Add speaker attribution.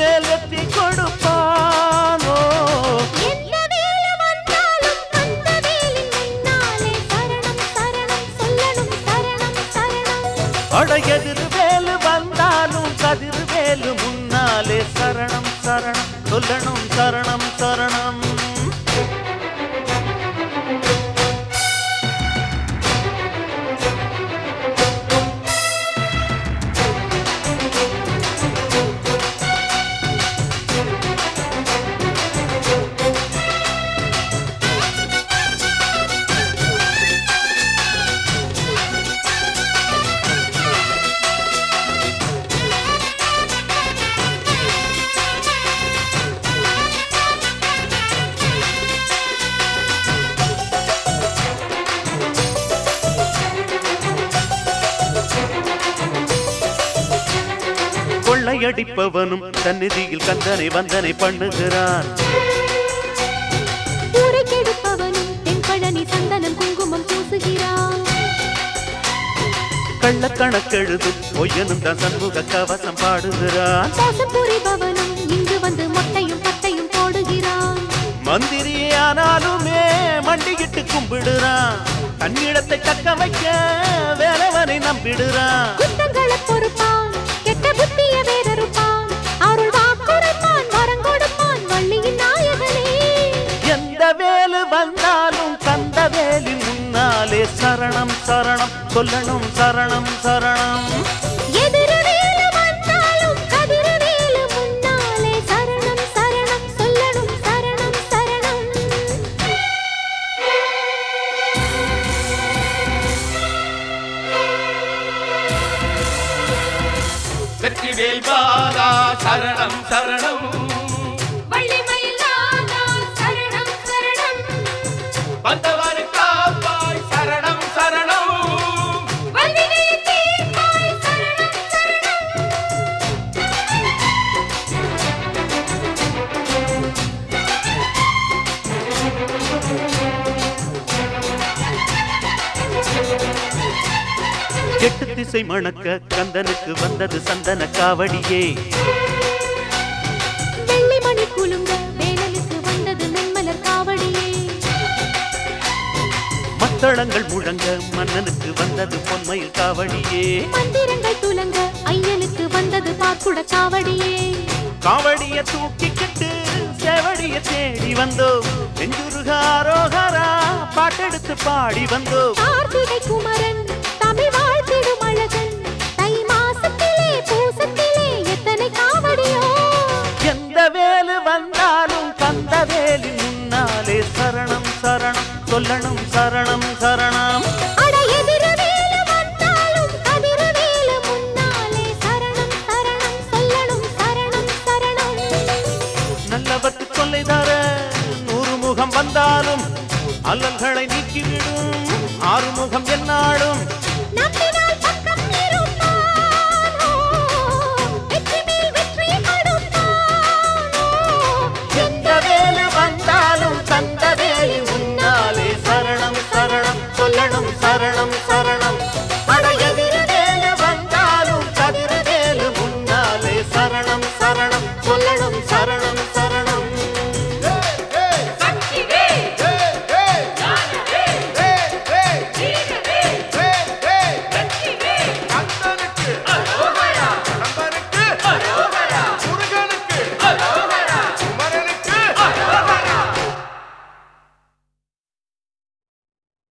Speaker 1: மேலெத்தி கொடுப்பானோ? அடையதிரு வேலு வந்தாலும் கதிர் வேலு முன்னாலே சரணம் சரணம் சொல்லணும் சரணம் சரணம். கொள்ளையடிப்பவனும் சந்நிதியில் கந்தனை வந்தனை பண்ணுகிறான். கள்ளக்கணக்கெழுதும் பொய்யனும் தான் சண்முக கவசம் பாடுகிறான்.
Speaker 2: இங்கு வந்து மொட்டையும் பட்டையும் போடுகிறான்.
Speaker 1: மந்திரியானாலுமே மண்டியிட்டு கும்பிடுறான். தன்னிடத்தை தக்க வைக்க வேலவனை நம்பிடுறான். சரணம் சரணம். சொல்லணும் சரணம் சரணம்.
Speaker 2: எதிரவேலு வந்தாலும் கதிரவேலு முன்னாலே சரணம் சரணம். சொல்லணும் சரணம் சரணம்.
Speaker 3: வெற்றிவேல் பாலா சரணம். சரணம்
Speaker 2: வள்ளிமயிலாதா
Speaker 1: எட்டு திசை மணக்க கந்தனுக்கு வந்தது சந்தன காவடியே.
Speaker 2: வெள்ளிமணி குலுங்க வேலனுக்கு வந்தது மென்மலர் காவடியே.
Speaker 1: மத்தளங்கள் முழங்க மன்னனுக்கு வந்தது பொன்மயில் காவடியே.
Speaker 2: மந்திரங்கள் துலங்க ஐயனுக்கு வந்தது பாக்குட காவடியே
Speaker 1: காவடிய தூக்கிக்கிட்டு செவடிய தேடி வந்தோம் நெஞ்சுருகாரோகரா பாட்டெடுத்து பாடி வந்தோம்
Speaker 2: கார்த்திகை குமரன்
Speaker 1: சொல்லணும் சரணம் சரணம். நல்லவர்க்கு தொல்லை தர நூறு முகம் வந்தாலும் அல்லல்களை நீக்கிவிடும் ஆறுமுகம் என்னாலும்.